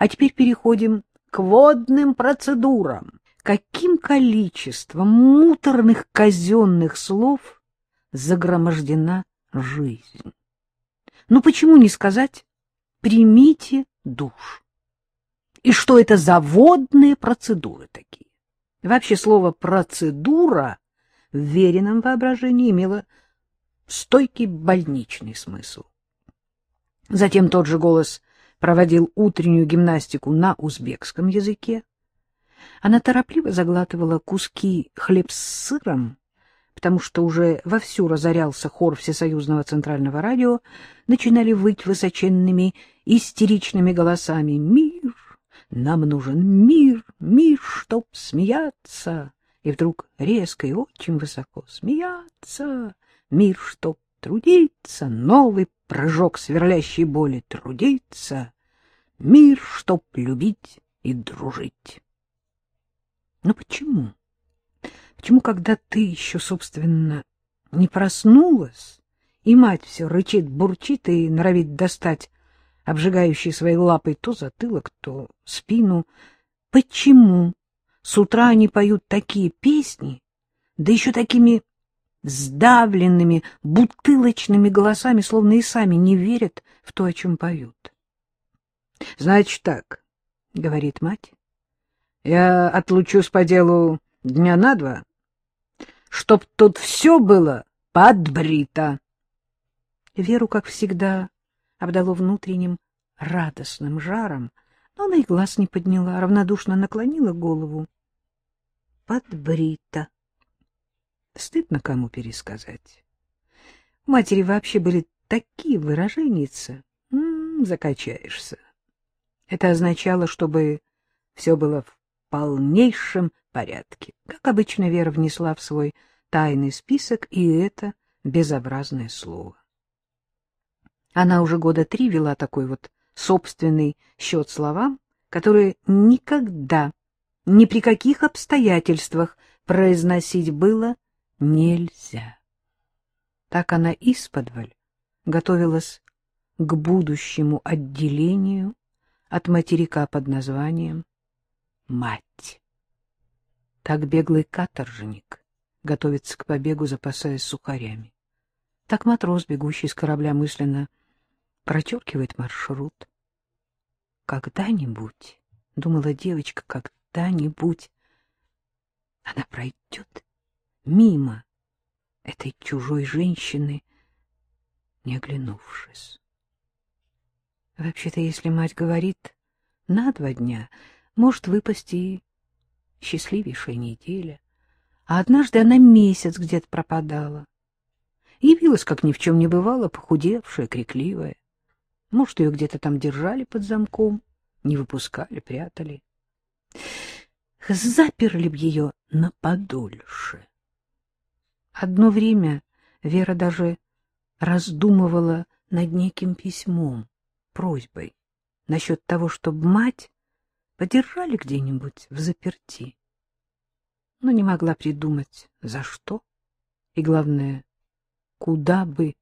А теперь переходим к водным процедурам. Каким количеством муторных казенных слов загромождена жизнь? Ну почему не сказать «примите душ»? И что это за водные процедуры такие? Вообще слово «процедура» в веренном воображении имело стойкий больничный смысл. Затем тот же голос проводил утреннюю гимнастику на узбекском языке. Она торопливо заглатывала куски хлеб с сыром, потому что уже вовсю разорялся хор Всесоюзного Центрального радио, начинали выть высоченными истеричными голосами «Мир! Нам нужен мир! Мир, чтоб смеяться!» И вдруг резко и очень высоко «Смеяться! Мир, чтоб трудиться!» Новый прыжок сверлящей боли «Трудиться!» Мир, чтоб любить и дружить. Но почему? Почему, когда ты еще, собственно, не проснулась, и мать все рычит, бурчит и норовит достать обжигающей своей лапой то затылок, то спину, почему с утра они поют такие песни, да еще такими сдавленными, бутылочными голосами, словно и сами не верят в то, о чем поют? — Значит так, — говорит мать, — я отлучусь по делу дня на два, чтоб тут все было подбрито. Веру, как всегда, обдало внутренним радостным жаром, но она и глаз не подняла, равнодушно наклонила голову. Подбрито. Стыдно кому пересказать. У матери вообще были такие выраженницы. Закачаешься. Это означало, чтобы все было в полнейшем порядке. Как обычно, Вера внесла в свой тайный список и это безобразное слово. Она уже года три вела такой вот собственный счет словам, которые никогда, ни при каких обстоятельствах произносить было нельзя. Так она исподволь готовилась к будущему отделению от материка под названием «Мать». Так беглый каторжник готовится к побегу, запасаясь сухарями. Так матрос, бегущий с корабля, мысленно прочеркивает маршрут. «Когда-нибудь, — думала девочка, — когда-нибудь она пройдет мимо этой чужой женщины, не оглянувшись. Вообще-то, если мать говорит на два дня, может выпасть и счастливейшая неделя. А однажды она месяц где-то пропадала. Явилась, как ни в чем не бывало, похудевшая, крикливая. Может, ее где-то там держали под замком, не выпускали, прятали. Заперли б ее на подольше. Одно время Вера даже раздумывала над неким письмом просьбой насчет того, чтобы мать подержали где-нибудь в заперти. Но не могла придумать, за что, и, главное, куда бы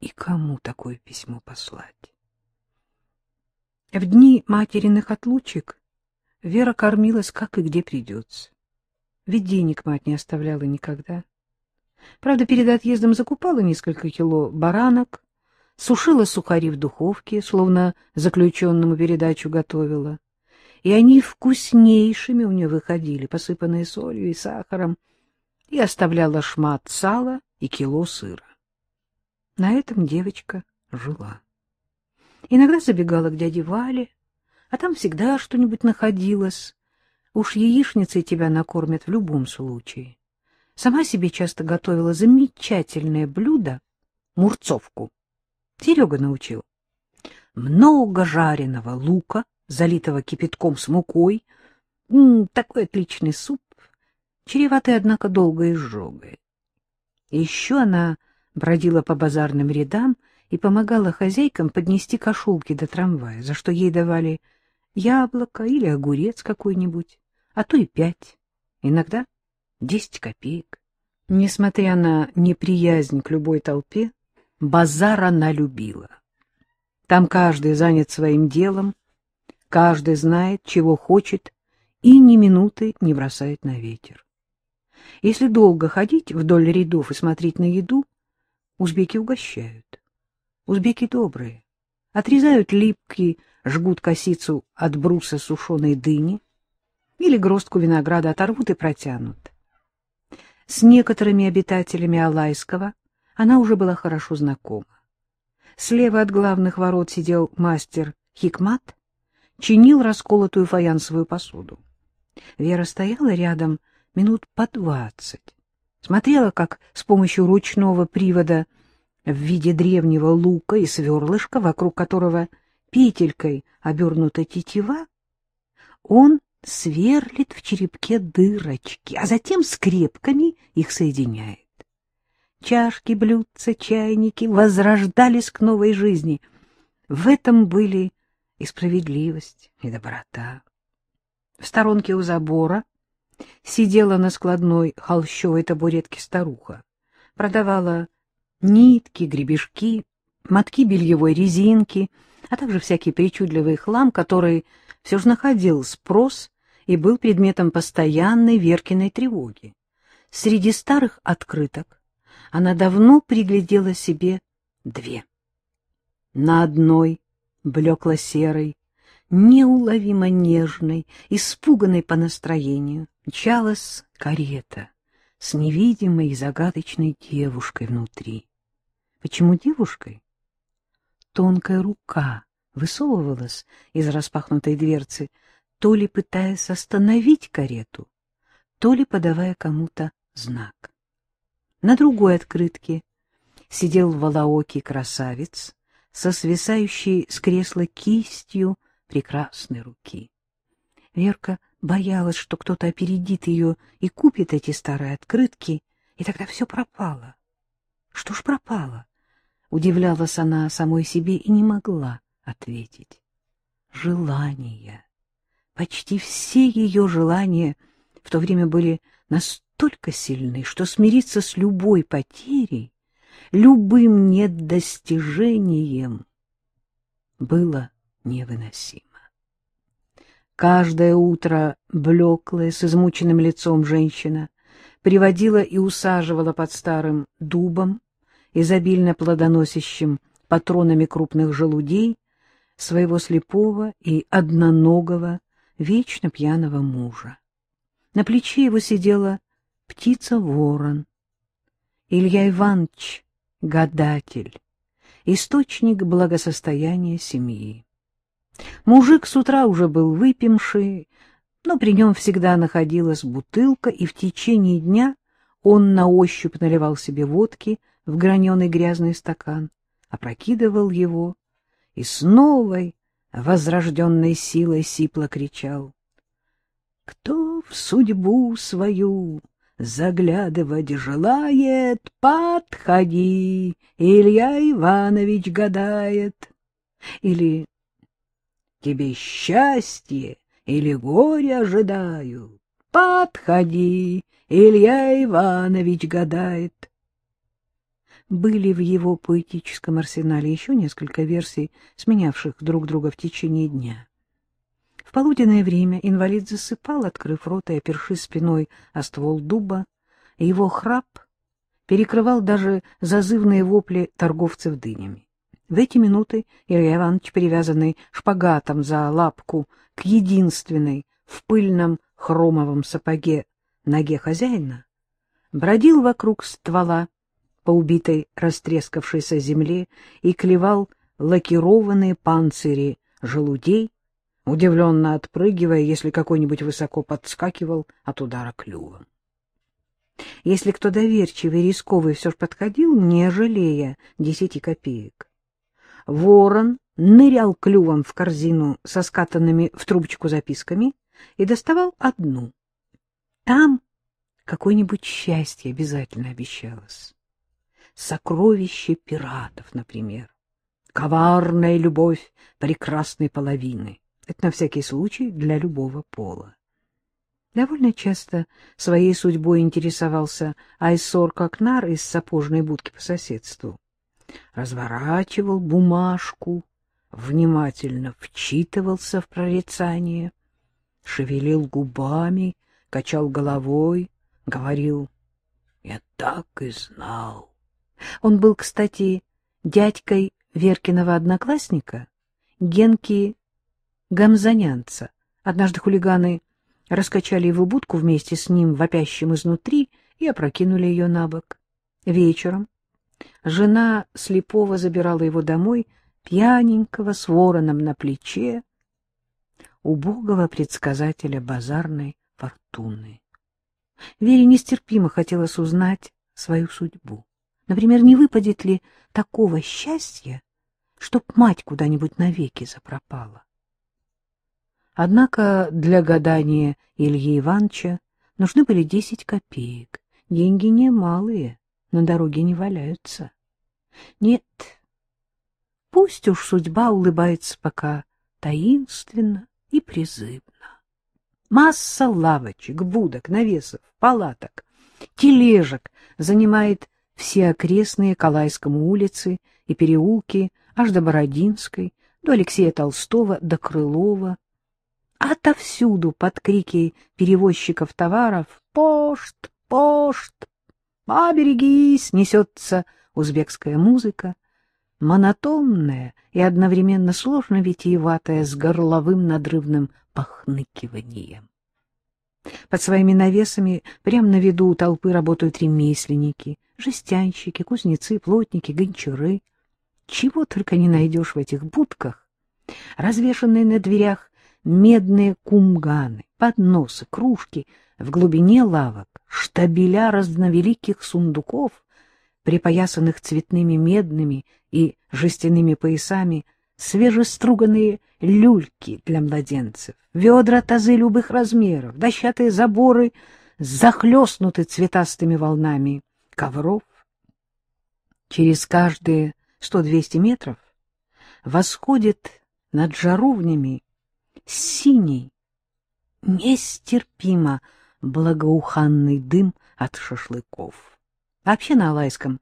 и кому такое письмо послать. В дни материных отлучек Вера кормилась как и где придется. Ведь денег мать не оставляла никогда. Правда, перед отъездом закупала несколько кило баранок, сушила сухари в духовке, словно заключенному передачу готовила. И они вкуснейшими у нее выходили, посыпанные солью и сахаром, и оставляла шмат сала и кило сыра. На этом девочка жила. Иногда забегала к дяде Вале, а там всегда что-нибудь находилось. Уж яичницей тебя накормят в любом случае. Сама себе часто готовила замечательное блюдо — мурцовку. Серега научил. Много жареного лука, залитого кипятком с мукой. М -м, такой отличный суп, чреватый, однако, долгой изжогой. Еще она бродила по базарным рядам и помогала хозяйкам поднести кошелки до трамвая, за что ей давали яблоко или огурец какой-нибудь, а то и пять, иногда десять копеек. Несмотря на неприязнь к любой толпе, Базар она любила. Там каждый занят своим делом, Каждый знает, чего хочет, и ни минуты не бросает на ветер. Если долго ходить вдоль рядов и смотреть на еду, узбеки угощают. Узбеки добрые. Отрезают липкий, жгут косицу от бруса сушеной дыни или гростку винограда оторвут и протянут. С некоторыми обитателями Алайского она уже была хорошо знакома. Слева от главных ворот сидел мастер Хикмат, чинил расколотую фаянсовую посуду. Вера стояла рядом минут по двадцать, смотрела, как с помощью ручного привода в виде древнего лука и сверлышка, вокруг которого петелькой обернута тетива, он сверлит в черепке дырочки, а затем скрепками их соединяет. Чашки, блюдца, чайники возрождались к новой жизни. В этом были и справедливость, и доброта. В сторонке у забора сидела на складной холщовой табуретке старуха. Продавала нитки, гребешки, мотки бельевой резинки, а также всякий причудливый хлам, который все же находил спрос и был предметом постоянной Веркиной тревоги. Среди старых открыток она давно приглядела себе две. На одной, блекло-серой, неуловимо нежной, испуганной по настроению, мчалась карета с невидимой и загадочной девушкой внутри. Почему девушкой? Тонкая рука высовывалась из распахнутой дверцы, то ли пытаясь остановить карету, то ли подавая кому-то знак. На другой открытке сидел волоокий красавец со свисающей с кресла кистью прекрасной руки. Верка боялась, что кто-то опередит ее и купит эти старые открытки, и тогда все пропало. Что ж пропало? Удивлялась она самой себе и не могла ответить. Желания. Почти все ее желания в то время были настолько сильны, что смириться с любой потерей, любым недостижением было невыносимо. Каждое утро блеклая, с измученным лицом женщина приводила и усаживала под старым дубом, изобильно плодоносящим патронами крупных желудей, своего слепого и одноногого, вечно пьяного мужа. На плече его сидела птица-ворон. Илья Иванович — гадатель, источник благосостояния семьи. Мужик с утра уже был выпивший, но при нем всегда находилась бутылка, и в течение дня он на ощупь наливал себе водки в граненый грязный стакан, опрокидывал его и с новой возрожденной силой сипло кричал. «Кто в судьбу свою заглядывать желает, подходи, Илья Иванович гадает». Или тебе счастье или горе ожидаю. Подходи, Илья Иванович гадает. Были в его поэтическом арсенале еще несколько версий, сменявших друг друга в течение дня. В полуденное время инвалид засыпал, открыв рот и опершись спиной о ствол дуба, его храп перекрывал даже зазывные вопли торговцев дынями. В эти минуты Илья Иванович, привязанный шпагатом за лапку к единственной в пыльном хромовом сапоге ноге хозяина, бродил вокруг ствола по убитой растрескавшейся земле и клевал лакированные панцири желудей, удивленно отпрыгивая, если какой-нибудь высоко подскакивал от удара клювом. Если кто доверчивый и рисковый все ж подходил, не жалея десяти копеек, Ворон нырял клювом в корзину со скатанными в трубочку записками и доставал одну. Там какое-нибудь счастье обязательно обещалось. Сокровище пиратов, например. Коварная любовь прекрасной половины. Это на всякий случай для любого пола. Довольно часто своей судьбой интересовался Айсор Кокнар из сапожной будки по соседству разворачивал бумажку, внимательно вчитывался в прорицание, шевелил губами, качал головой, говорил «Я так и знал». Он был, кстати, дядькой Веркиного одноклассника, Генки Гамзанянца. Однажды хулиганы раскачали его будку вместе с ним, вопящим изнутри, и опрокинули ее на бок. Вечером жена слепого забирала его домой, пьяненького, с вороном на плече, убогого предсказателя базарной фортуны. Вере нестерпимо хотелось узнать свою судьбу. Например, не выпадет ли такого счастья, чтоб мать куда-нибудь навеки запропала. Однако для гадания Ильи Ивановича нужны были десять копеек. Деньги немалые, на дороге не валяются. Нет, пусть уж судьба улыбается пока таинственно и призывно. Масса лавочек, будок, навесов, палаток, тележек занимает все окрестные Калайскому улицы и переулки аж до Бородинской, до Алексея Толстого, до Крылова. Отовсюду под крики перевозчиков товаров «Пошт! Пошт! Поберегись!» несется узбекская музыка, монотонная и одновременно сложно витиеватая с горловым надрывным похныкиванием. Под своими навесами прямо на виду у толпы работают ремесленники, жестянщики, кузнецы, плотники, гончары. Чего только не найдешь в этих будках. Развешанные на дверях медные кумганы, подносы, кружки, в глубине лавок штабеля разновеликих сундуков, припоясанных цветными медными и жестяными поясами, свежеструганные люльки для младенцев, ведра, тазы любых размеров, дощатые заборы захлестнуты цветастыми волнами ковров. Через каждые сто-двести метров восходит над жаровнями синий, нестерпимо благоуханный дым от шашлыков. Вообще на Алайском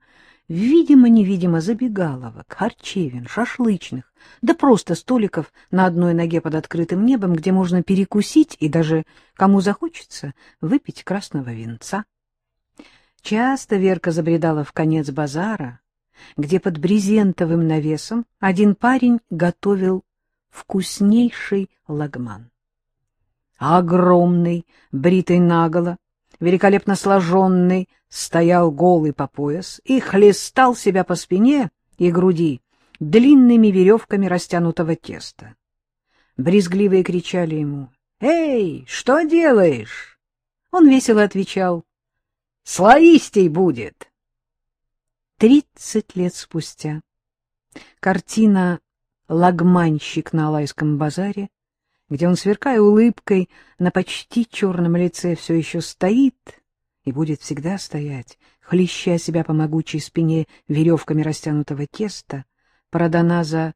видимо-невидимо забегаловок, харчевин, шашлычных, да просто столиков на одной ноге под открытым небом, где можно перекусить и даже, кому захочется, выпить красного винца. Часто Верка забредала в конец базара, где под брезентовым навесом один парень готовил вкуснейший лагман. Огромный, бритый наголо, великолепно сложенный, стоял голый по пояс и хлестал себя по спине и груди длинными веревками растянутого теста. Брезгливые кричали ему «Эй, что делаешь?» Он весело отвечал «Слоистей будет!» Тридцать лет спустя картина «Лагманщик на Алайском базаре», где он, сверкая улыбкой, на почти черном лице все еще стоит и будет всегда стоять, хлеща себя по могучей спине веревками растянутого теста, продана за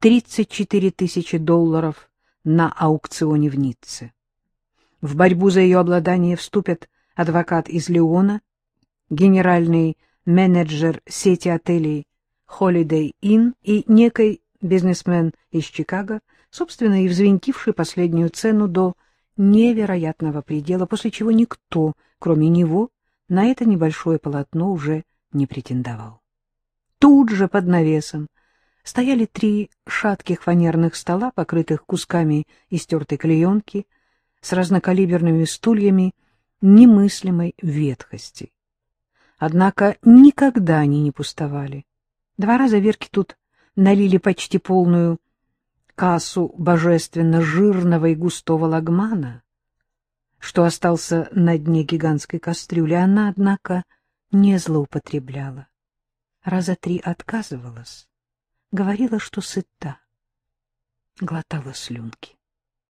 34 тысячи долларов на аукционе в Ницце. В борьбу за ее обладание вступят адвокат из Леона, генеральный менеджер сети отелей Holiday Inn и некий бизнесмен из Чикаго, собственно, и взвинтивший последнюю цену до невероятного предела, после чего никто, кроме него, на это небольшое полотно уже не претендовал. Тут же под навесом стояли три шатких фанерных стола, покрытых кусками истертой клеенки, с разнокалиберными стульями немыслимой ветхости. Однако никогда они не пустовали. Два раза Верки тут налили почти полную кассу божественно жирного и густого лагмана, что остался на дне гигантской кастрюли. Она, однако, не злоупотребляла. Раза три отказывалась, говорила, что сыта, глотала слюнки.